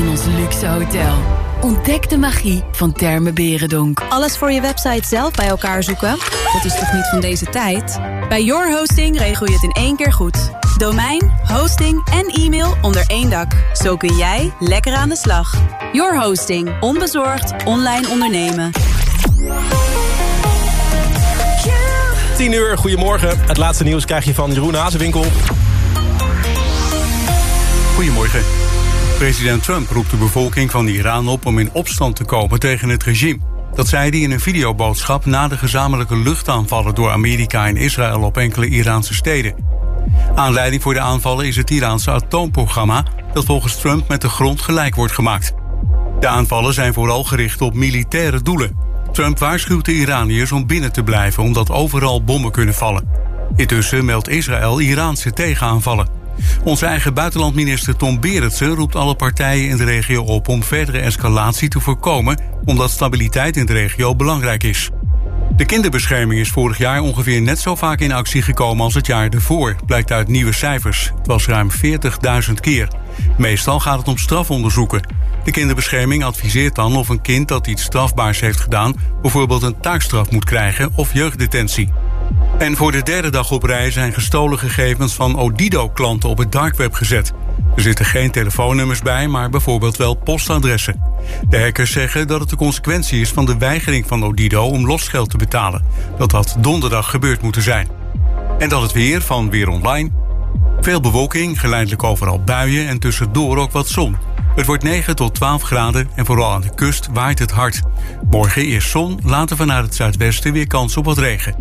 in ons luxe hotel. Ontdek de magie van Terme Berendonk. Alles voor je website zelf bij elkaar zoeken? Dat is toch niet van deze tijd? Bij Your Hosting regel je het in één keer goed. Domein, hosting en e-mail onder één dak. Zo kun jij lekker aan de slag. Your Hosting. Onbezorgd online ondernemen. 10 uur, goedemorgen. Het laatste nieuws krijg je van Jeroen Hazenwinkel. Goedemorgen. President Trump roept de bevolking van Iran op om in opstand te komen tegen het regime. Dat zei hij in een videoboodschap na de gezamenlijke luchtaanvallen door Amerika en Israël op enkele Iraanse steden. Aanleiding voor de aanvallen is het Iraanse atoomprogramma dat volgens Trump met de grond gelijk wordt gemaakt. De aanvallen zijn vooral gericht op militaire doelen. Trump waarschuwt de Iraniërs om binnen te blijven omdat overal bommen kunnen vallen. Intussen meldt Israël Iraanse tegenaanvallen. Onze eigen buitenlandminister Tom Berendsen roept alle partijen in de regio op om verdere escalatie te voorkomen, omdat stabiliteit in de regio belangrijk is. De kinderbescherming is vorig jaar ongeveer net zo vaak in actie gekomen als het jaar ervoor, blijkt uit nieuwe cijfers. Het was ruim 40.000 keer. Meestal gaat het om strafonderzoeken. De kinderbescherming adviseert dan of een kind dat iets strafbaars heeft gedaan, bijvoorbeeld een taakstraf moet krijgen of jeugddetentie. En voor de derde dag op rij zijn gestolen gegevens van Odido-klanten op het darkweb gezet. Er zitten geen telefoonnummers bij, maar bijvoorbeeld wel postadressen. De hackers zeggen dat het de consequentie is van de weigering van Odido om losgeld te betalen. Dat had donderdag gebeurd moeten zijn. En dat het weer van Weer Online. Veel bewolking, geleidelijk overal buien en tussendoor ook wat zon. Het wordt 9 tot 12 graden en vooral aan de kust waait het hard. Morgen eerst zon, later vanuit het zuidwesten weer kans op wat regen.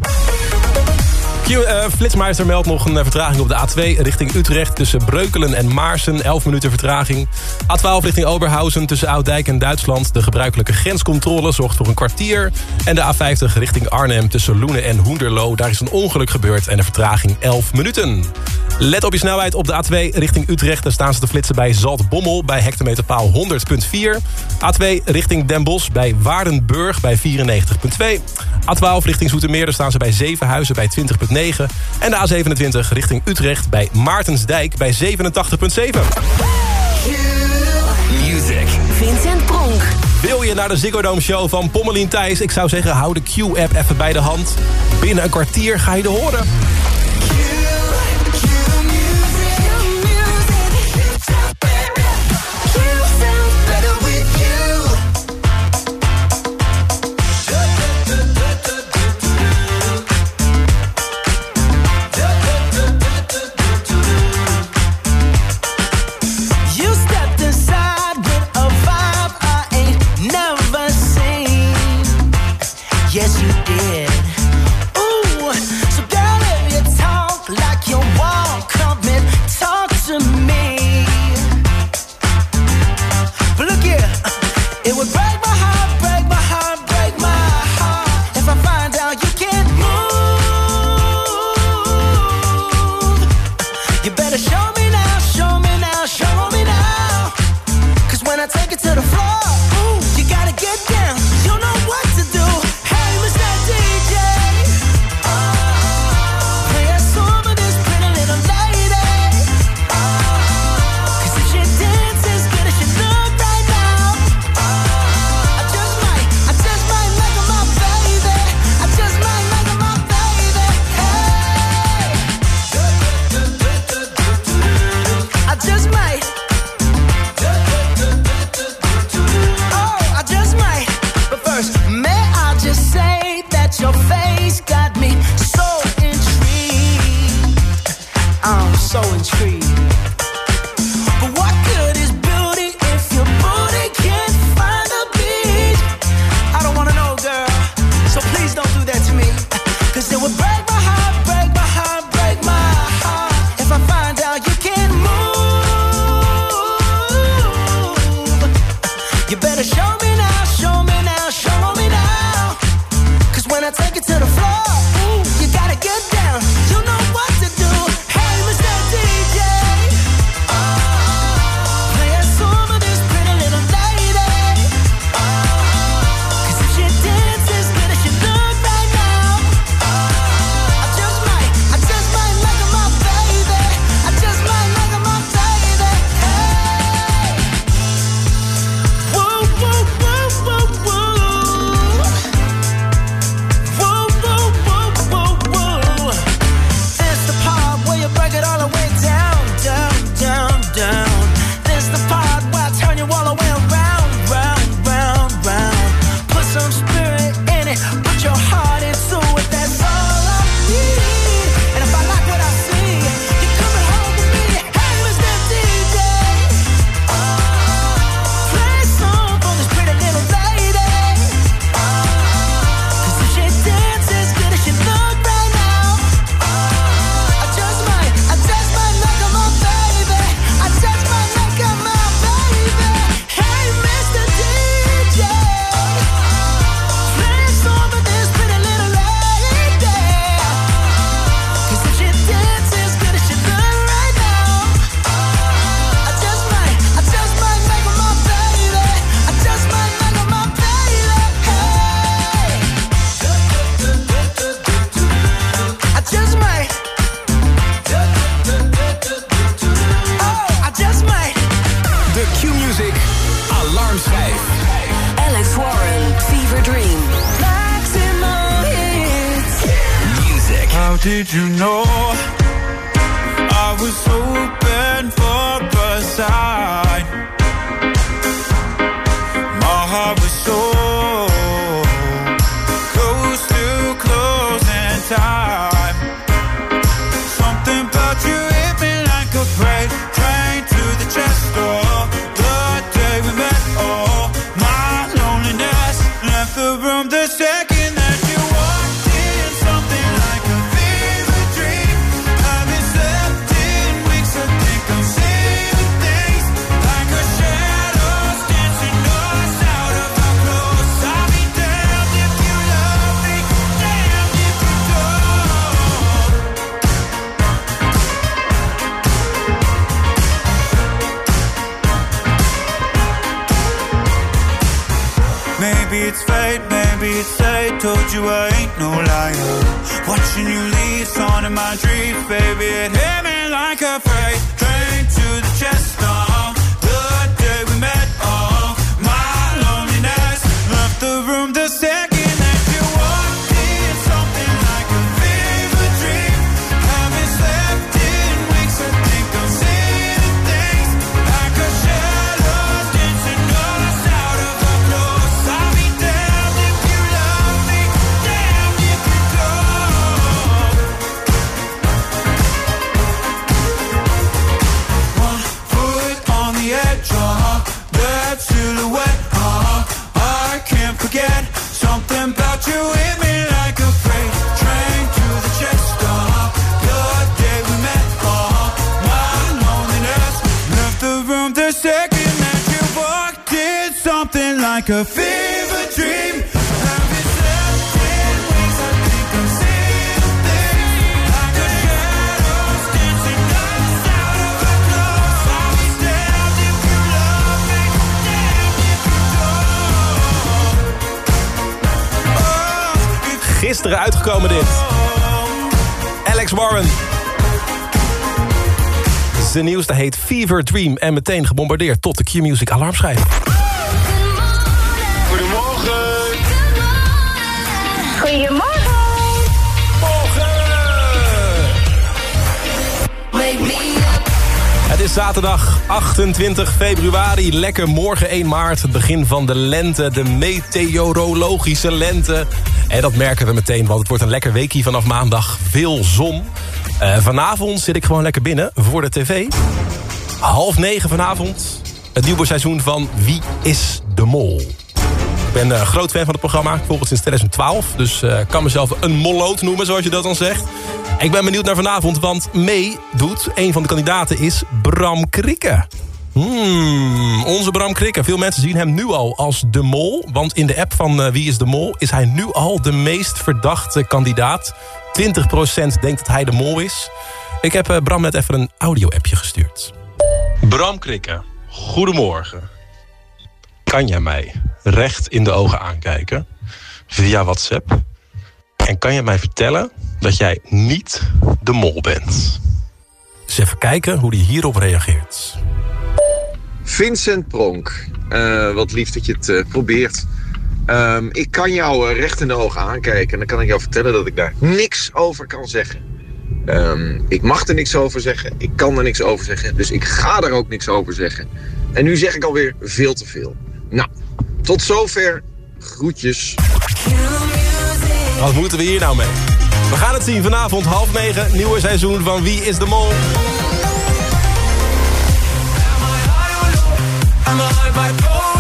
Uh, Flitsmeister meldt nog een vertraging op de A2 richting Utrecht... tussen Breukelen en Maarsen, 11 minuten vertraging. A12 richting Oberhausen tussen Ouddijk en Duitsland. De gebruikelijke grenscontrole zorgt voor een kwartier. En de A50 richting Arnhem tussen Loenen en Hoenderloo. Daar is een ongeluk gebeurd en de vertraging 11 minuten. Let op je snelheid op de A2 richting Utrecht. Daar staan ze te flitsen bij Zaltbommel bij hectometerpaal 100.4. A2 richting Den Bosch bij Waardenburg bij 94.2. A12 richting Zoetermeer, daar staan ze bij Zevenhuizen bij 20.9. En de A27 richting Utrecht bij Maartensdijk bij 87.7. Music. Vincent Pronk. Wil je naar de Ziggo Dome show van Pommelien Thijs? Ik zou zeggen, hou de Q-app even bij de hand. Binnen een kwartier ga je er horen. Fever Dream en meteen gebombardeerd tot de Q-Music alarmschijf. Goedemorgen. Het is zaterdag 28 februari, lekker morgen 1 maart. Het begin van de lente, de meteorologische lente. En dat merken we meteen, want het wordt een lekker weekje vanaf maandag. Veel zon. Eh, vanavond zit ik gewoon lekker binnen voor de tv. Half negen vanavond. Het nieuwe seizoen van Wie is de Mol? Ik ben een groot fan van het programma, volgens sinds 2012. Dus eh, kan mezelf een molloot noemen, zoals je dat dan zegt. Ik ben benieuwd naar vanavond, want mee doet... een van de kandidaten is Bram Krikke. Hmm, onze Bram Krikke. Veel mensen zien hem nu al als de mol. Want in de app van eh, Wie is de Mol is hij nu al de meest verdachte kandidaat. 20% denkt dat hij de mol is. Ik heb eh, Bram net even een audio-appje gestuurd. Bram Krikke, goedemorgen. Kan jij mij recht in de ogen aankijken via WhatsApp? En kan je mij vertellen dat jij niet de mol bent? Dus even kijken hoe hij hierop reageert. Vincent Pronk, eh, wat lief dat je het eh, probeert. Ehm, ik kan jou eh, recht in de ogen aankijken en dan kan ik jou vertellen dat ik daar niks over kan zeggen. Ehm, ik mag er niks over zeggen, ik kan er niks over zeggen, dus ik ga er ook niks over zeggen. En nu zeg ik alweer veel te veel. Nou, tot zover. Groetjes. Wat moeten we hier nou mee? We gaan het zien vanavond half negen. Nieuwe seizoen van Wie is de Mol? Am I?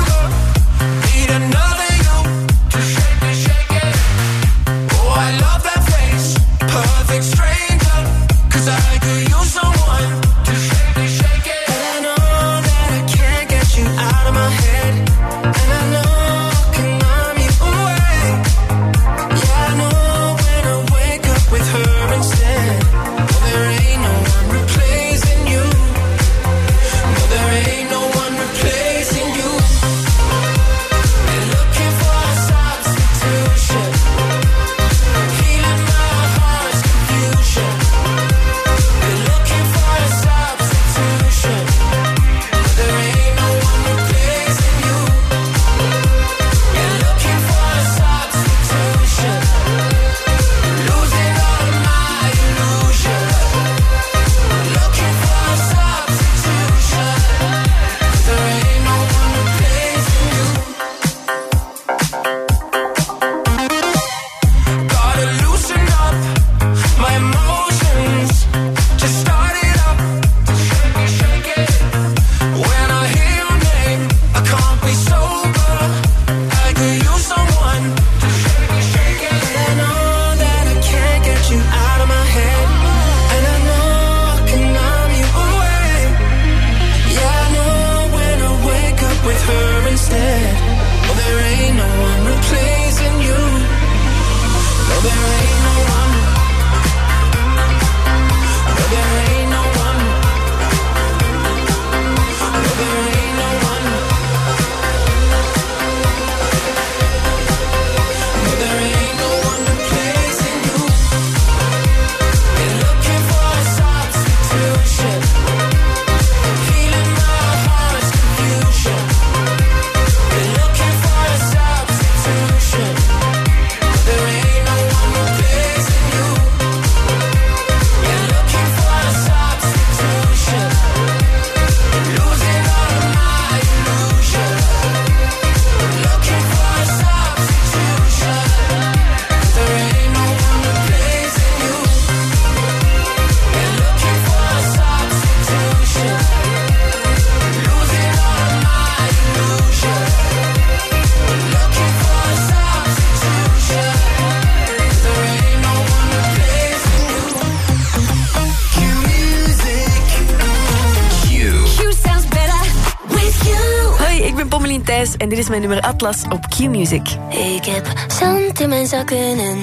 Thijs en dit is mijn nummer Atlas op Q-Music. Ik heb zand in mijn zakken en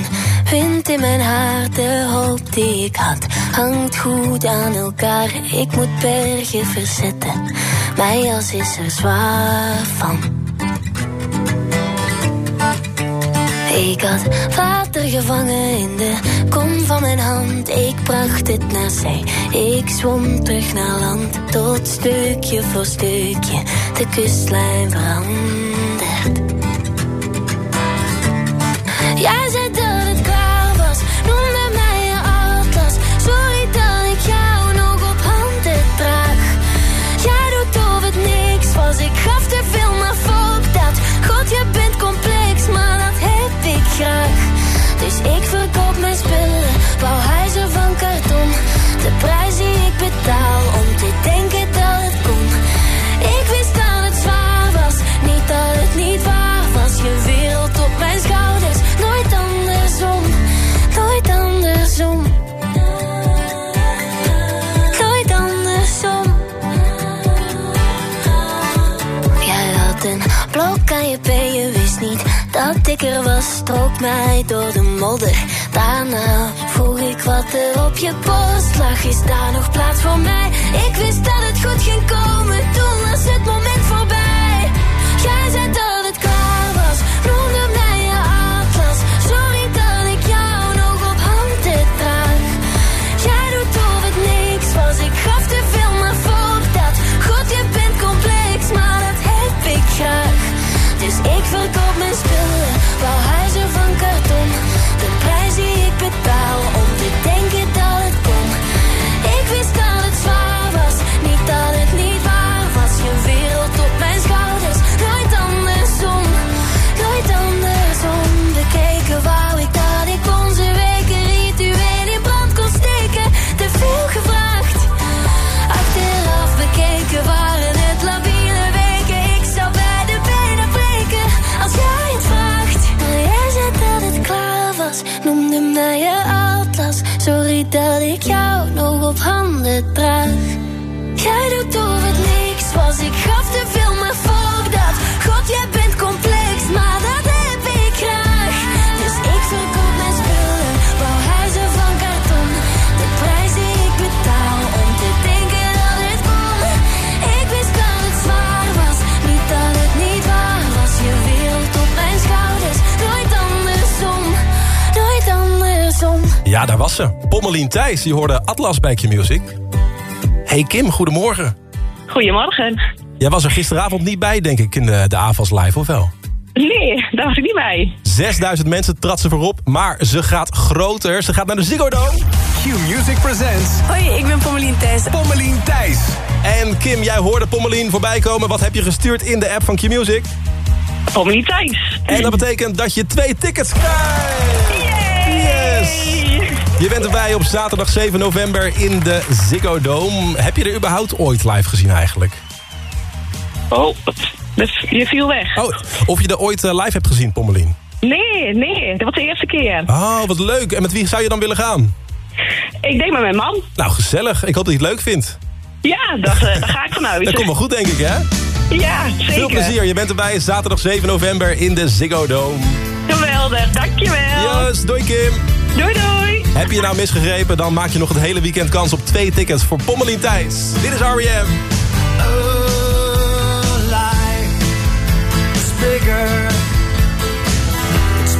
wind in mijn haar. De hoop die ik had hangt goed aan elkaar. Ik moet bergen verzetten, mijn jas is er zwaar van. Ik had water gevangen in de kom van mijn hand. Ik bracht het naar zee. Ik zwom terug naar land. Tot stukje voor stukje de kustlijn verandert. Jij zei dat het klaar was. Noemde mij je atlas. Sorry dat ik jou nog op handen draag. Jij doet of het niks was. Ik Dus ik verkoop mijn spullen, bouw huizen van karton. De prijs die ik betaal er was. Strook mij door de modder. Daarna vroeg ik wat er op je post lag. Is daar nog plaats voor mij? Ik wist dat het goed ging komen. Toen was het moment voorbij. Jij zei dat op handen draag. Jij doet of het niks was, ik gaf te veel, maar fuck dat. God, jij bent complex, maar dat heb ik graag. Dus ik verkoop mijn spullen, bouw huizen van karton. De prijs die ik betaal om te denken dat het kon. Ik wist dat het zwaar was, niet dat het niet waar was. Je wereld op mijn schouders, nooit andersom, nooit andersom. Ja, daar was ze. Pommelien Thijs, die hoorde Atlas bij Q-Music. Hey Kim, goedemorgen. Goedemorgen. Jij was er gisteravond niet bij, denk ik, in de, de AFAS Live, of wel? Nee, daar was ik niet bij. 6000 mensen tratsen voorop, maar ze gaat groter. Ze gaat naar de Ziggo Dome. Q-Music presents Hoi, ik ben Pommelien Thijs. Pommelien Thijs. En Kim, jij hoorde Pommelien voorbij komen. Wat heb je gestuurd in de app van Q-Music? Pommelien Thijs. En dat betekent dat je twee tickets krijgt. Yes! Je bent erbij op zaterdag 7 november in de Ziggo Dome. Heb je er überhaupt ooit live gezien eigenlijk? Oh, je viel weg. Oh, of je er ooit eh, live hebt gezien, Pommelien? Nee, nee, dat was de eerste keer. Oh, wat leuk. En met wie zou je dan willen gaan? Ik denk met mijn man. Nou, gezellig. Ik hoop dat je het leuk vindt. Ja, dat, eh, daar ga ik vanuit. Dat komt wel goed, denk ik, hè? Ja, zeker. Veel plezier. Je bent erbij zaterdag 7 november in de Ziggo Dome. Geweldig, dankjewel. Yes, doei Kim. Doei doei. Heb je nou misgegrepen, dan maak je nog het hele weekend kans op twee tickets voor Pommelien Thijs. Dit is R.E.M. It's bigger. It's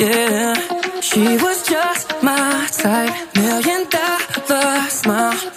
Yeah. She was just my type. Million dollar smile.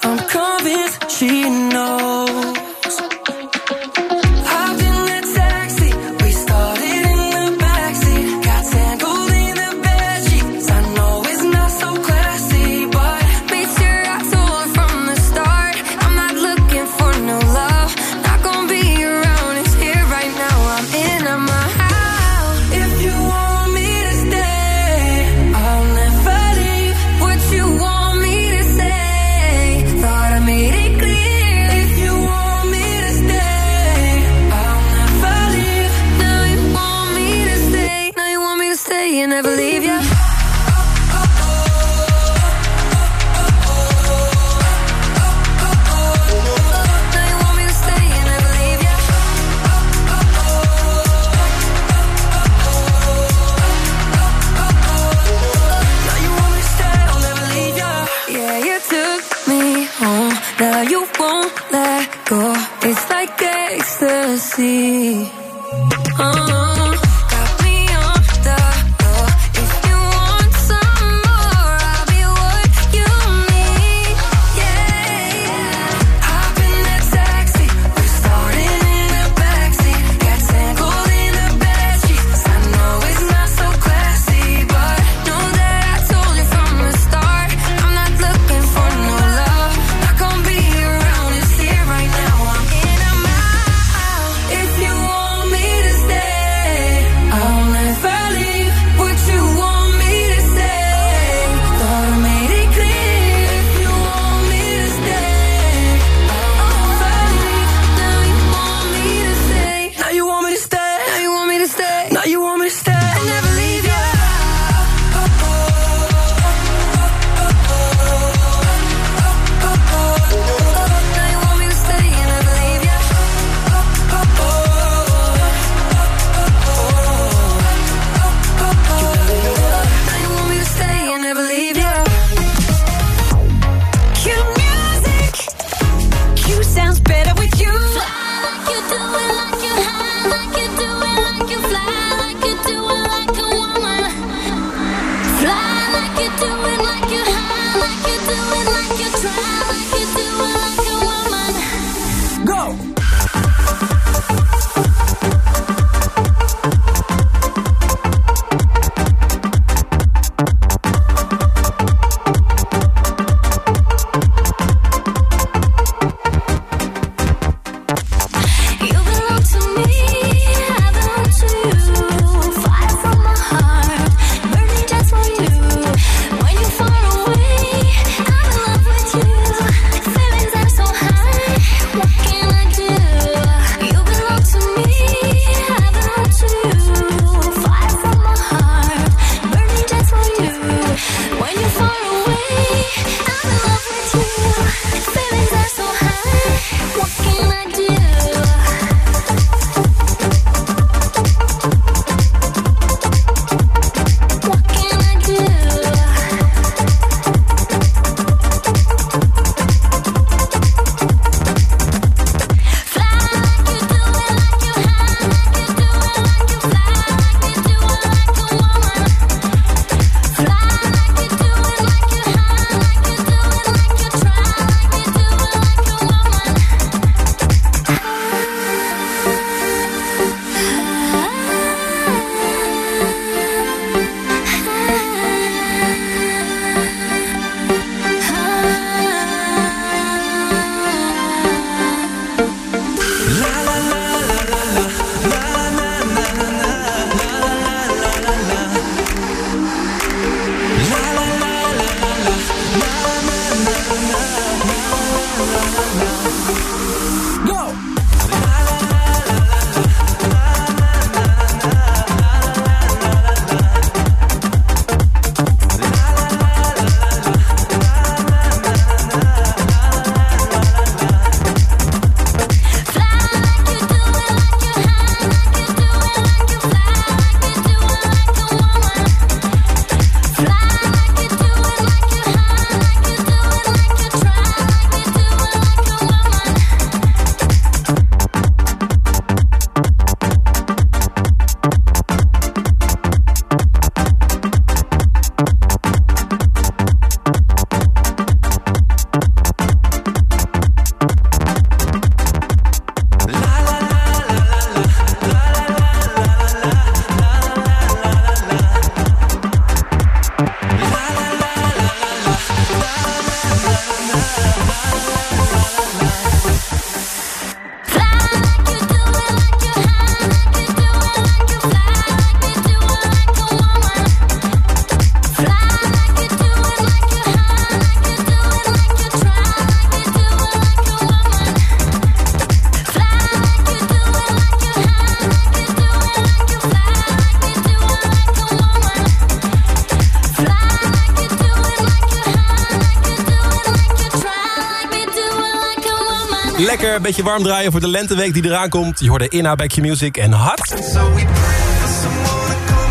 Een beetje warm draaien voor de lenteweek die eraan komt. Je hoorde Inna bij Q-Music en Hard.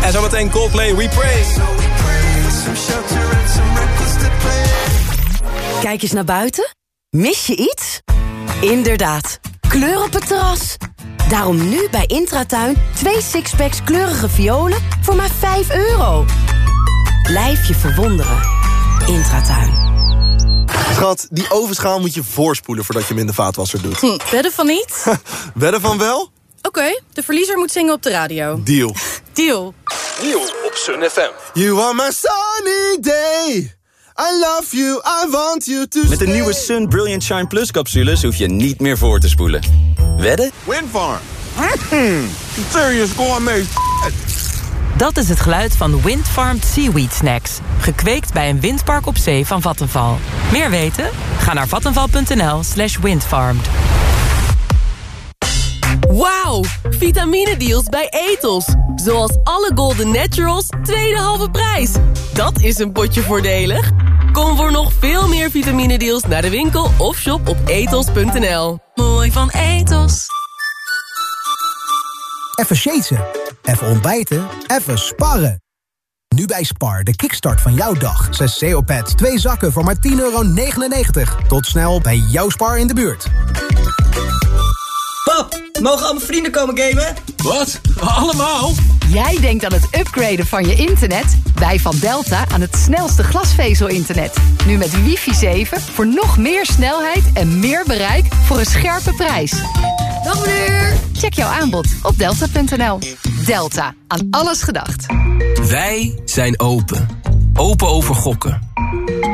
En zometeen Coldplay, We Pray. Kijk eens naar buiten. Mis je iets? Inderdaad, kleur op het terras. Daarom nu bij Intratuin twee sixpacks kleurige violen voor maar 5 euro. Blijf je verwonderen. Intratuin. Schat, die ovenschaal moet je voorspoelen voordat je hem in de vaatwasser doet. Hm, wedden van niet? Wedden van wel? Oké, de verliezer moet zingen op de radio. Deal. Deal. Deal op Sun FM. You are my sunny day. I love you, I want you to Met de nieuwe Sun Brilliant Shine Plus capsules hoef je niet meer voor te spoelen. Wedden? Windfarm. Mm, serious gourmet. Dat is het geluid van Windfarmed Seaweed Snacks. Gekweekt bij een windpark op zee van Vattenval. Meer weten? Ga naar vattenval.nl slash windfarmed. Wauw, vitamine-deals bij Ethos. Zoals alle Golden Naturals, tweede halve prijs. Dat is een potje voordelig. Kom voor nog veel meer vitamine-deals naar de winkel of shop op ethos.nl. Mooi van Ethos. Even shaten, even ontbijten, even sparren. Nu bij Spar, de kickstart van jouw dag. 6 CO-pads, 2 zakken voor maar 10,99 euro. Tot snel bij jouw Spar in de buurt. Pap, mogen al mijn vrienden komen gamen? Wat? Allemaal? Jij denkt aan het upgraden van je internet? Wij van Delta aan het snelste glasvezel-internet. Nu met wifi 7 voor nog meer snelheid en meer bereik voor een scherpe prijs. Dag meneer! Check jouw aanbod op delta.nl. Delta, aan alles gedacht. Wij zijn open. Open over gokken.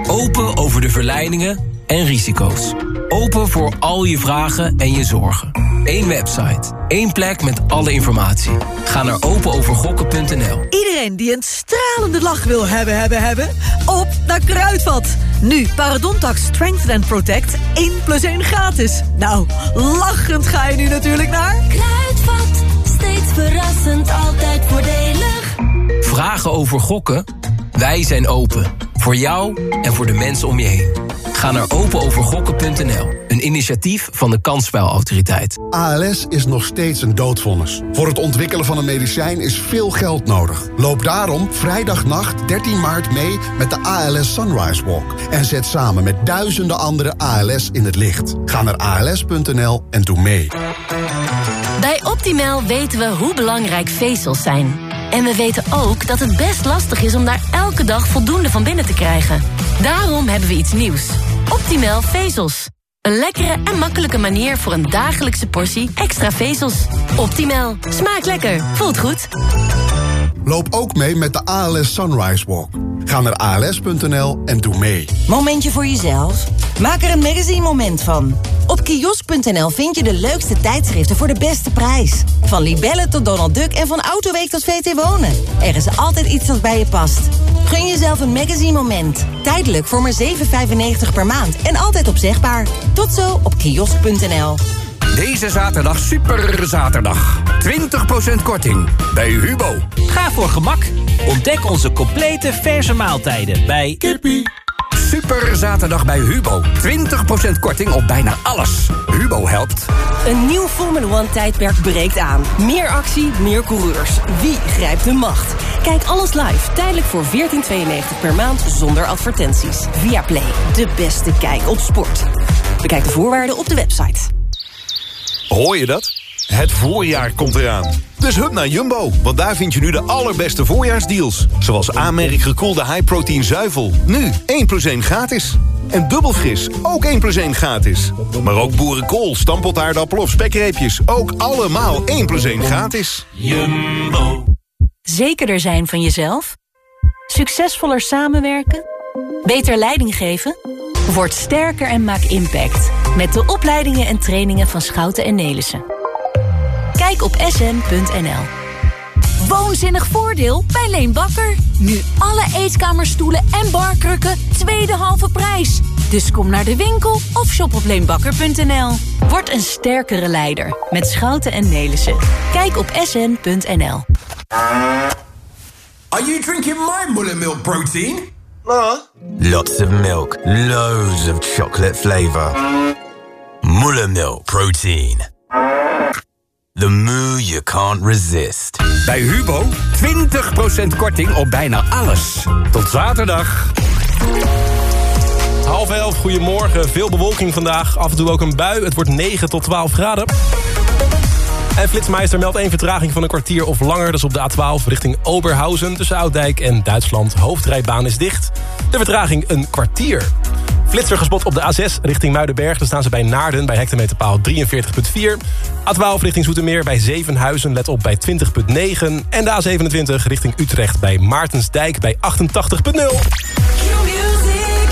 Open over de verleidingen en risico's. Open voor al je vragen en je zorgen. Eén website. één plek met alle informatie. Ga naar openovergokken.nl. Iedereen die een stralende lach wil hebben, hebben, hebben... op naar Kruidvat. Nu Parodontax Strengthen and Protect 1 plus 1 gratis. Nou, lachend ga je nu natuurlijk naar... Kruidvat, steeds verrassend, altijd voordelig. Vragen over gokken? Wij zijn open. Voor jou en voor de mensen om je heen. Ga naar openovergokken.nl. Een initiatief van de Kansspelautoriteit. ALS is nog steeds een doodvonnis. Voor het ontwikkelen van een medicijn is veel geld nodig. Loop daarom vrijdagnacht 13 maart mee met de ALS Sunrise Walk. En zet samen met duizenden andere ALS in het licht. Ga naar als.nl en doe mee. Bij Optimal weten we hoe belangrijk vezels zijn. En we weten ook dat het best lastig is om daar elke dag voldoende van binnen te krijgen. Daarom hebben we iets nieuws. Optimal vezels. Een lekkere en makkelijke manier voor een dagelijkse portie extra vezels. Optimal. Smaakt lekker. Voelt goed. Loop ook mee met de ALS Sunrise Walk. Ga naar als.nl en doe mee. Momentje voor jezelf? Maak er een magazine moment van. Op kiosk.nl vind je de leukste tijdschriften voor de beste prijs. Van Libelle tot Donald Duck en van Autoweek tot VT Wonen. Er is altijd iets dat bij je past. Gun jezelf een magazine moment. Tijdelijk voor maar 7,95 per maand en altijd opzegbaar. Tot zo op kiosk.nl. Deze zaterdag super zaterdag. 20% korting bij Hubo. Ga voor gemak. Ontdek onze complete verse maaltijden bij Kippie. Super zaterdag bij Hubo. 20% korting op bijna alles. Hubo helpt. Een nieuw Formula One tijdperk breekt aan. Meer actie, meer coureurs. Wie grijpt de macht? Kijk alles live, tijdelijk voor 14,92 per maand zonder advertenties. Via Play, de beste kijk op sport. Bekijk de voorwaarden op de website. Hoor je dat? Het voorjaar komt eraan. Dus hup naar Jumbo, want daar vind je nu de allerbeste voorjaarsdeals. Zoals aanmerk gekoelde high-protein zuivel. Nu 1 plus 1 gratis. En dubbel fris, ook 1 plus 1 gratis. Maar ook boerenkool, stampotaardappel of spekreepjes. Ook allemaal 1 plus 1 gratis. Jumbo. Zekerder zijn van jezelf? Succesvoller samenwerken? Beter leiding geven? Word sterker en maak impact. Met de opleidingen en trainingen van Schouten en Nelissen. Kijk op sn.nl. Woonzinnig voordeel bij Leen Bakker. Nu alle eetkamerstoelen en barkrukken tweede halve prijs. Dus kom naar de winkel of shop op leenbakker.nl. Word een sterkere leider met Schouten en Nelissen. Kijk op sn.nl. Are you drinking my milk protein? Lots of milk, loads of chocolate flavor. Mullet Mullermilk Protein. The moo you can't resist. Bij Hubo 20% korting op bijna alles. Tot zaterdag. Half elf, goedemorgen. Veel bewolking vandaag. Af en toe ook een bui. Het wordt 9 tot 12 graden. En Flitsmeister meldt één vertraging van een kwartier of langer. Dat is op de A12 richting Oberhausen. Tussen Ouddijk en Duitsland. Hoofdrijbaan is dicht. De vertraging een kwartier. Flitser gespot op de A6 richting Muidenberg. Daar staan ze bij Naarden bij hectometerpaal 43.4. A12 richting Zoetermeer bij Zevenhuizen. Let op bij 20.9. En de A27 richting Utrecht bij Maartensdijk bij 88.0.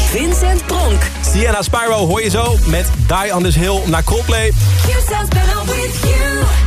Vincent Pronk. Sienna Spyro hoor je zo met Die on this Hill naar Coldplay. sounds better with you.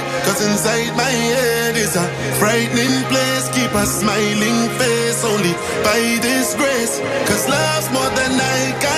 Inside my head is a frightening place. Keep a smiling face only by this grace. Cause love's more than I can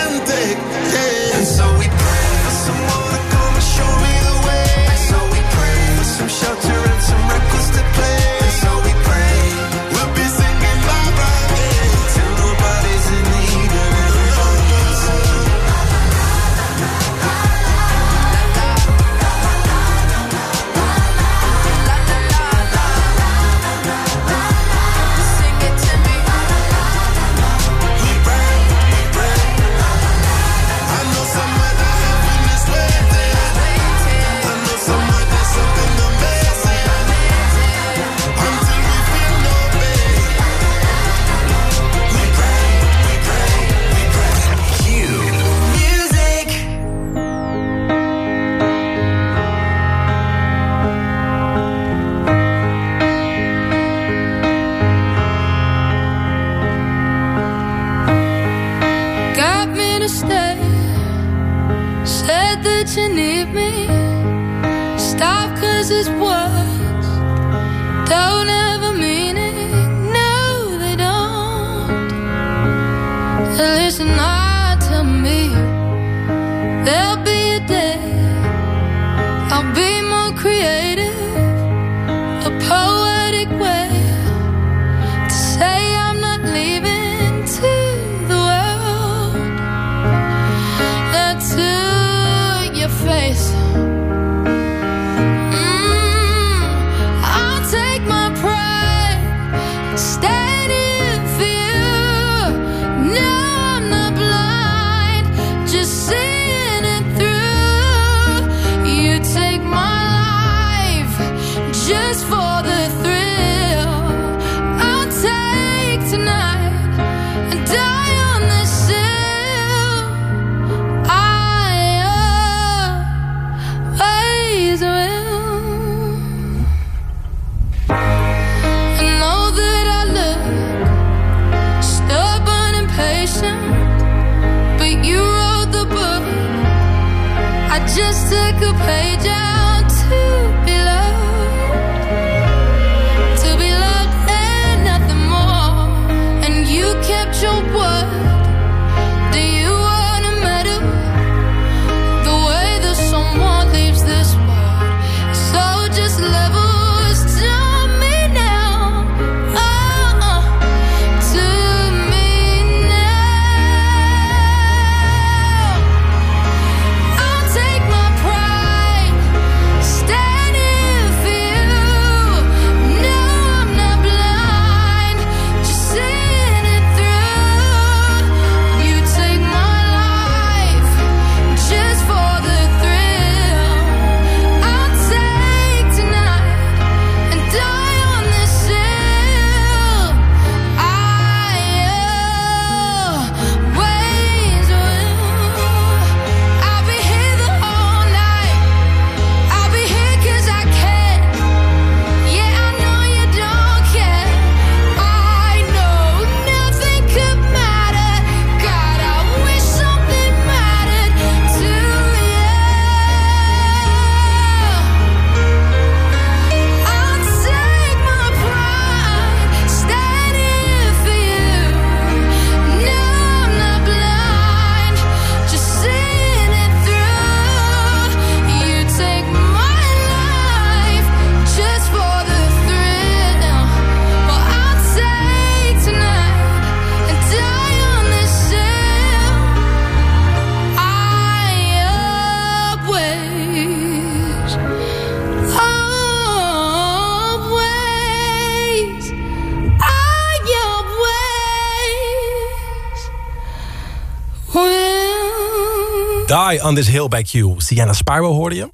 on this hill by Q. Sienna Sparrow hoorde je.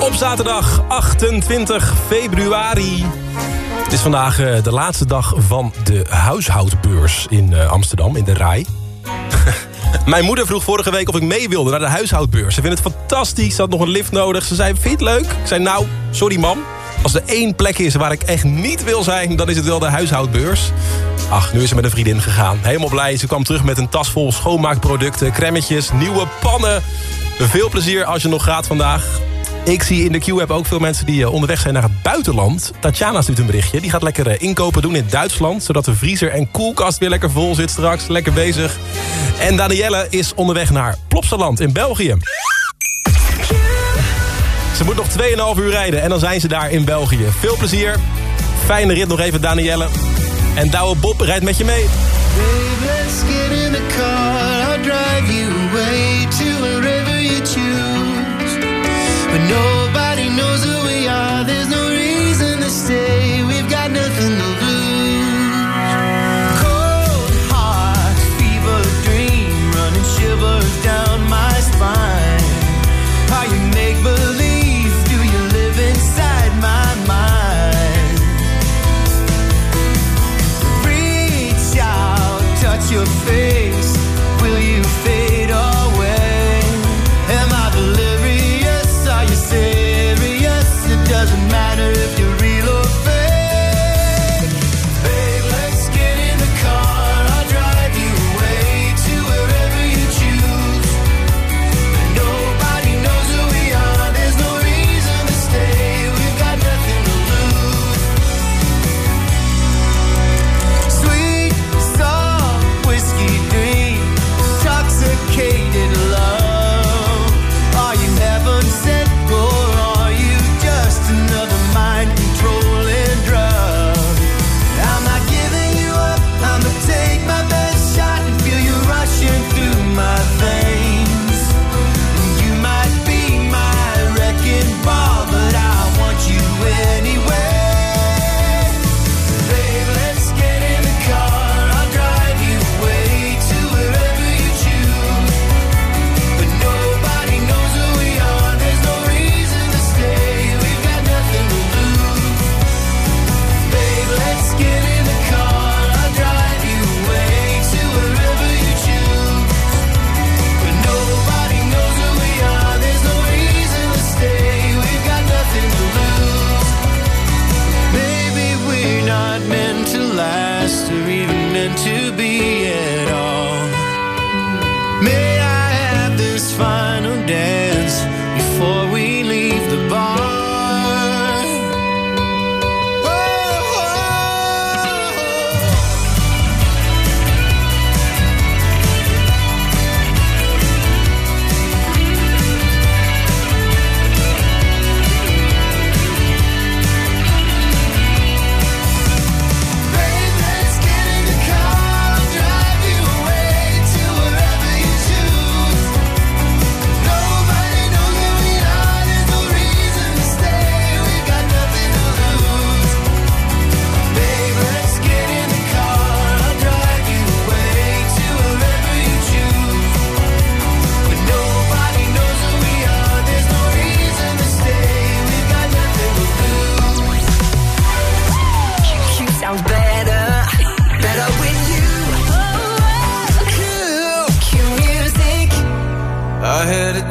Op zaterdag 28 februari. Het is vandaag eh, de laatste dag van de huishoudbeurs in eh, Amsterdam, in de RAI. Mijn moeder vroeg vorige week of ik mee wilde naar de huishoudbeurs. Ze vindt het fantastisch, ze had nog een lift nodig. Ze zei, vind je het leuk? Ik zei, nou, sorry mam. Als er één plek is waar ik echt niet wil zijn... dan is het wel de huishoudbeurs. Ach, nu is ze met een vriendin gegaan. Helemaal blij. Ze kwam terug met een tas vol schoonmaakproducten, crèmetjes, nieuwe pannen. Veel plezier als je nog gaat vandaag. Ik zie in de Q-app ook veel mensen die eh, onderweg zijn naar het buitenland. Tatjana stuurt een berichtje. Die gaat lekker eh, inkopen doen in Duitsland... zodat de vriezer en koelkast weer lekker vol zit straks. Lekker bezig. En Danielle is onderweg naar Plopsaland in België. Ze moet nog 2,5 uur rijden en dan zijn ze daar in België. Veel plezier. Fijne rit nog even, Danielle. En Douwe Bob rijdt met je mee.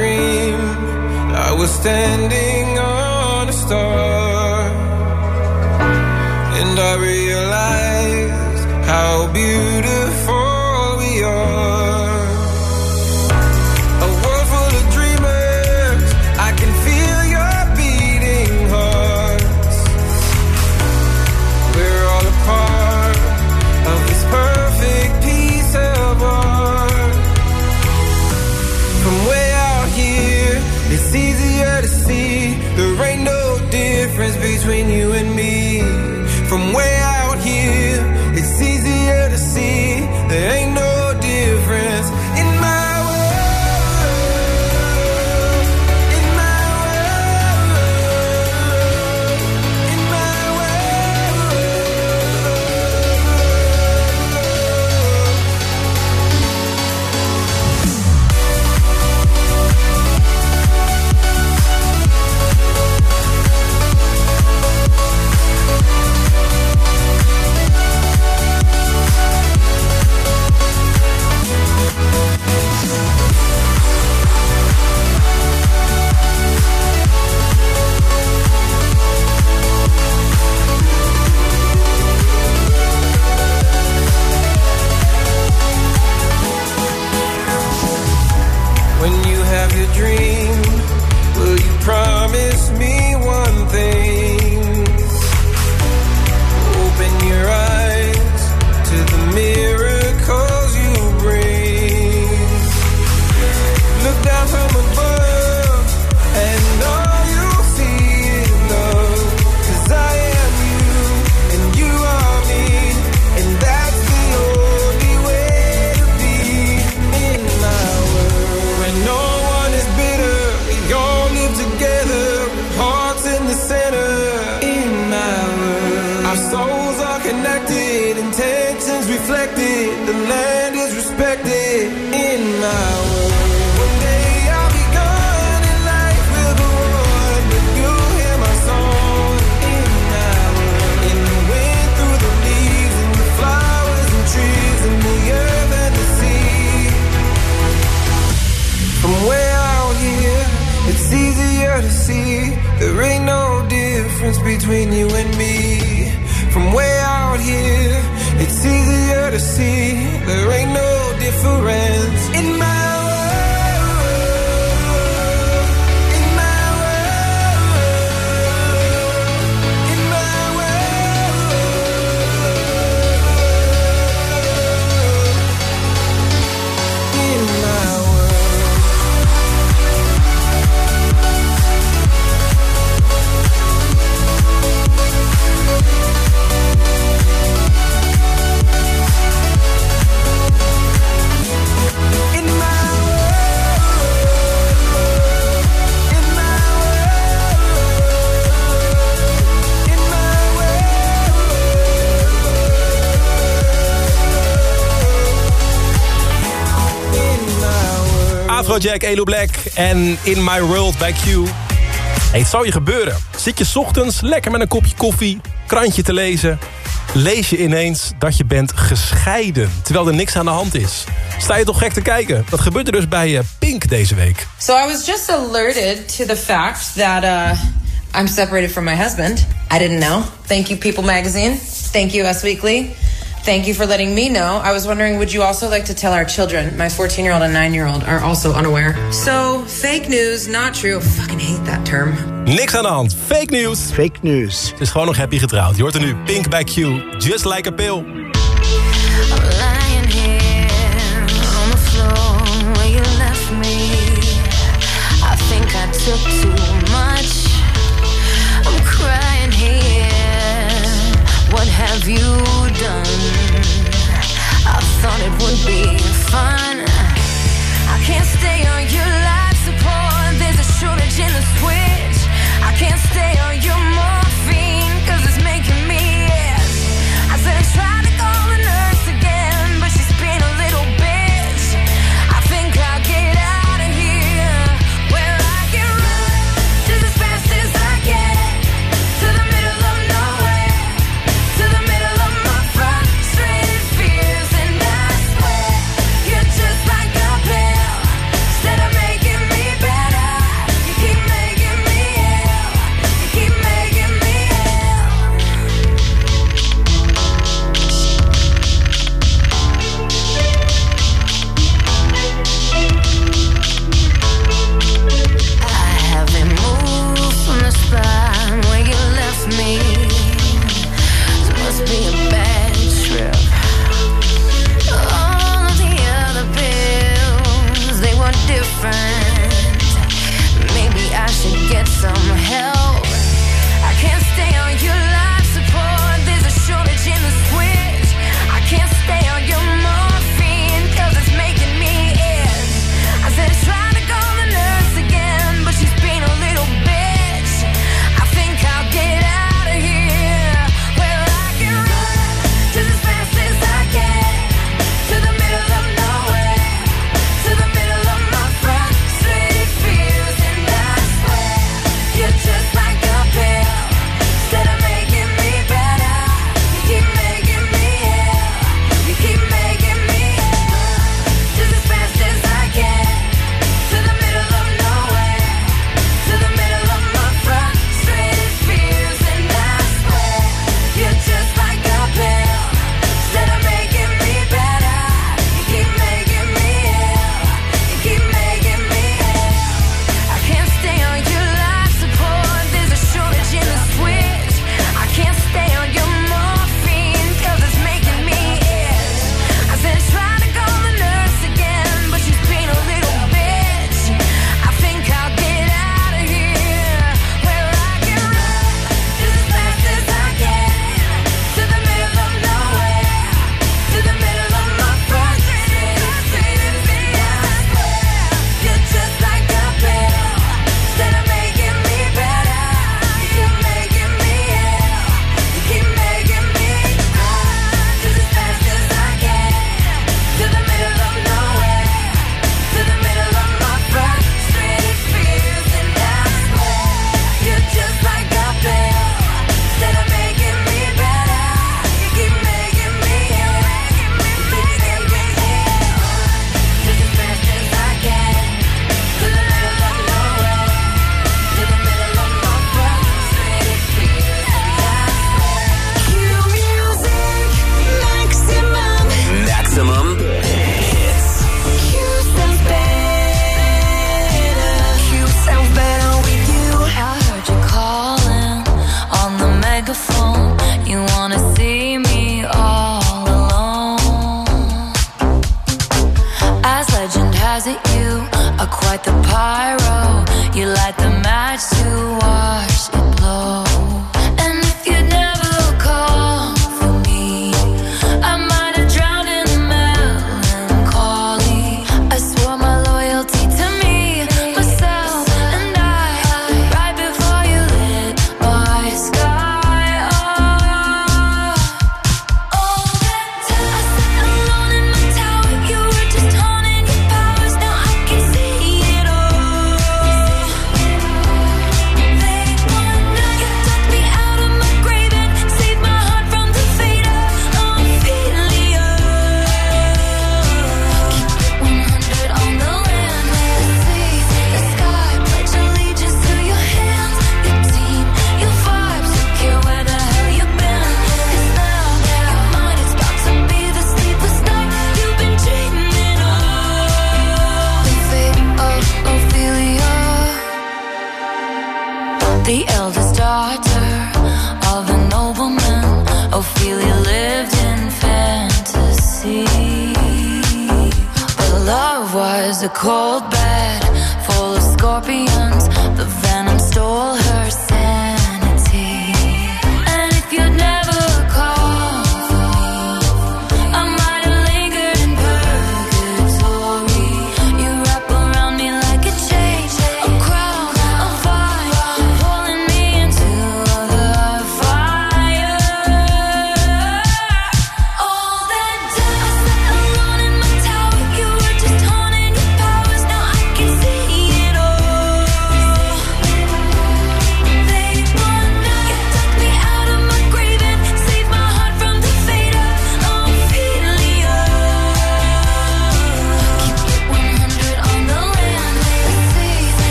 dream. I was standing on a star. Afrojack, Elo Black en In My World bij Q. Het zou je gebeuren. Zit je ochtends lekker met een kopje koffie, krantje te lezen... lees je ineens dat je bent gescheiden, terwijl er niks aan de hand is. Sta je toch gek te kijken? Dat gebeurt er dus bij eh, Pink deze week. So I was just alerted to the fact that uh, I'm separated from my husband. I didn't know. Thank you, People Magazine. Thank you, Us Weekly. Thank you for letting me know. I was wondering, would you also like to tell our children? My 14 year old and 9 year old are also unaware. So, fake news, not true. I fucking hate that term. Niks aan de hand. Fake news. Fake news. Het is gewoon nog happy getrouwd. Je hoort er nu Pink bij Q. Just like a pill. Lying here be fun. I can't stay on your life support. There's a shortage in the switch. I can't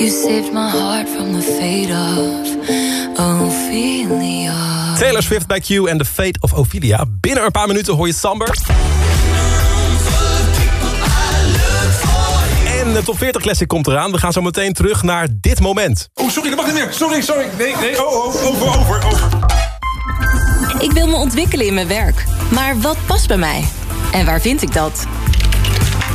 You saved my heart from the fate of Ophelia. Taylor Swift bij Q en The Fate of Ophelia. Binnen een paar minuten hoor je Samber. En de top 40 classic komt eraan. We gaan zo meteen terug naar dit moment. Oh, sorry, dat mag niet meer. Sorry, sorry. Nee, nee, oh, oh, over, over, over. Ik wil me ontwikkelen in mijn werk. Maar wat past bij mij? En waar vind ik dat?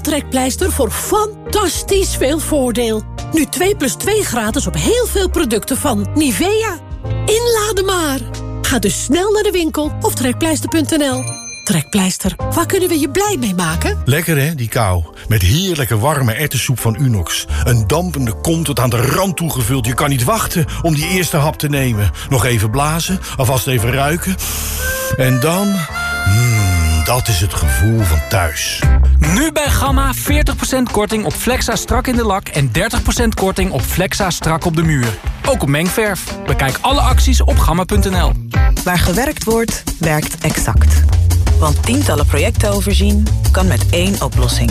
Trekpleister voor fantastisch veel voordeel. Nu 2 plus 2 gratis op heel veel producten van Nivea. Inladen maar. Ga dus snel naar de winkel of trekpleister.nl. Trekpleister, waar kunnen we je blij mee maken? Lekker hè, die kou. Met heerlijke warme ertessoep van Unox. Een dampende kom tot aan de rand toegevuld. Je kan niet wachten om die eerste hap te nemen. Nog even blazen, alvast even ruiken. En dan... Mmm, dat is het gevoel van thuis. Nu bij Gamma 40% korting op Flexa strak in de lak... en 30% korting op Flexa strak op de muur. Ook op mengverf. Bekijk alle acties op gamma.nl. Waar gewerkt wordt, werkt exact. Want tientallen projecten overzien kan met één oplossing.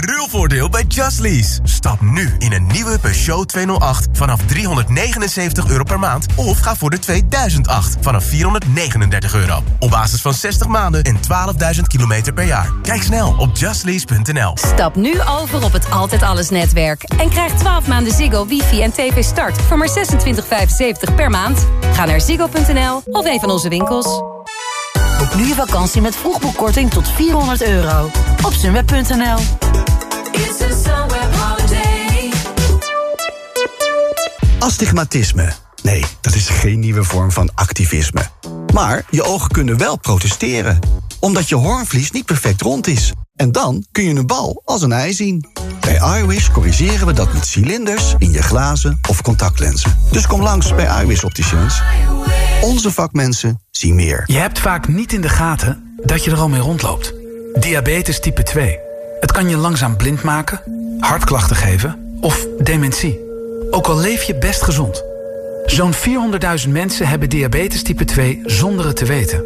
Brulvoordeel bij Just Lease. Stap nu in een nieuwe Peugeot 208 vanaf 379 euro per maand. Of ga voor de 2008 vanaf 439 euro. Op basis van 60 maanden en 12.000 kilometer per jaar. Kijk snel op justlease.nl. Stap nu over op het Altijd Alles netwerk. En krijg 12 maanden Ziggo, wifi en tv start voor maar 26,75 per maand. Ga naar ziggo.nl of een van onze winkels. Boek nu je vakantie met vroegboekkorting tot 400 euro. Op sunweb.nl Astigmatisme. Nee, dat is geen nieuwe vorm van activisme. Maar je ogen kunnen wel protesteren. Omdat je hoornvlies niet perfect rond is. En dan kun je een bal als een ei zien. Bij iWish corrigeren we dat met cilinders in je glazen of contactlenzen. Dus kom langs bij iWish Opticians. Onze vakmensen zien meer. Je hebt vaak niet in de gaten dat je er al mee rondloopt. Diabetes type 2. Het kan je langzaam blind maken, hartklachten geven of dementie. Ook al leef je best gezond. Zo'n 400.000 mensen hebben diabetes type 2 zonder het te weten.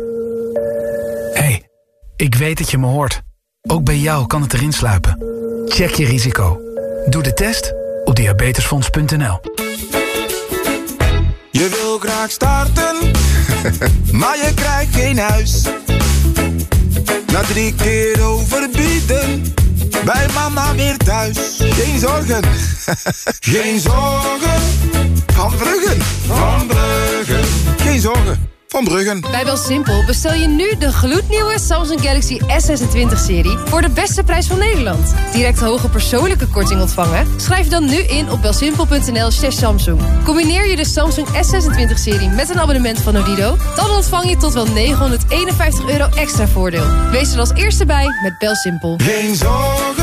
Hé, hey, ik weet dat je me hoort. Ook bij jou kan het erin sluipen. Check je risico. Doe de test op diabetesfonds.nl. Je wil graag starten, maar je krijgt geen huis. Na drie keer overbieden, bij mama weer thuis. Geen zorgen, geen zorgen. Van Bruggen, van Bruggen. Geen zorgen, van Bruggen. Bij Belsimpel bestel je nu de gloednieuwe Samsung Galaxy S26-serie... voor de beste prijs van Nederland. Direct hoge persoonlijke korting ontvangen? Schrijf je dan nu in op belsimpel.nl slash Samsung. Combineer je de Samsung S26-serie met een abonnement van Odido... dan ontvang je tot wel 951 euro extra voordeel. Wees er als eerste bij met Belsimpel. Geen zorgen.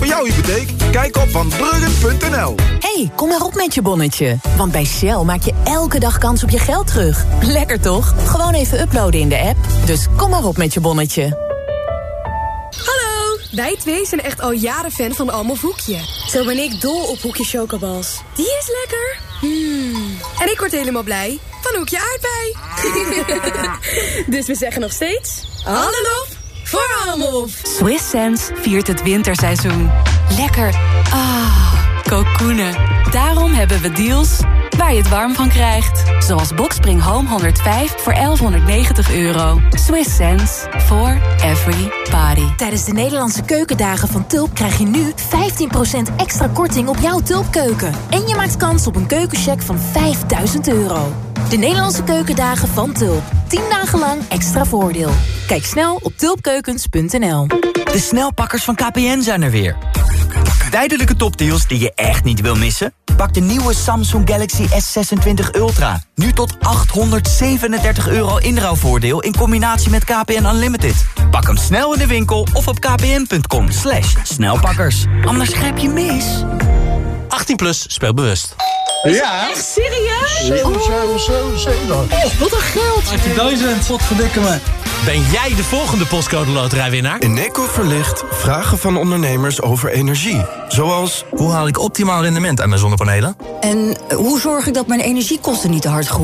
Voor jouw hypotheek, kijk op vanbruggen.nl. hey, kom maar op met je bonnetje. Want bij Shell maak je elke dag kans op je geld terug. Lekker toch? Gewoon even uploaden in de app. Dus kom maar op met je bonnetje. Hallo, wij twee zijn echt al jaren fan van Almof Hoekje. Zo ben ik dol op Hoekje Chocobals. Die is lekker. Hmm. En ik word helemaal blij van Hoekje Aardbei. dus we zeggen nog steeds... Hallo Swiss Sense viert het winterseizoen. Lekker. Ah, kokoenen. Daarom hebben we deals waar je het warm van krijgt. Zoals Boxspring Home 105 voor 1190 euro. Swiss sense for every party. Tijdens de Nederlandse keukendagen van Tulp krijg je nu 15% extra korting op jouw Tulpkeuken. En je maakt kans op een keukencheck van 5000 euro. De Nederlandse keukendagen van Tulp. 10 dagen lang extra voordeel. Kijk snel op tulpkeukens.nl. De snelpakkers van KPN zijn er weer. Tijdelijke topdeals die je echt niet wil missen? Pak de nieuwe Samsung Galaxy S26 Ultra. Nu tot 837 euro inruilvoordeel in combinatie met KPN Unlimited. Pak hem snel in de winkel of op kpn.com snelpakkers. Anders grijp je mis. 18 plus, speel bewust. Ja. Echt serieus? 7, 7, 7, 7. Oh, wat een geld. 18.000, wat verdikken me. Ben jij de volgende postcode loterijwinnaar? Eneco verlicht vragen van ondernemers over energie. Zoals, hoe haal ik optimaal rendement aan mijn zonnepanelen? En hoe zorg ik dat mijn energiekosten niet te hard groeien?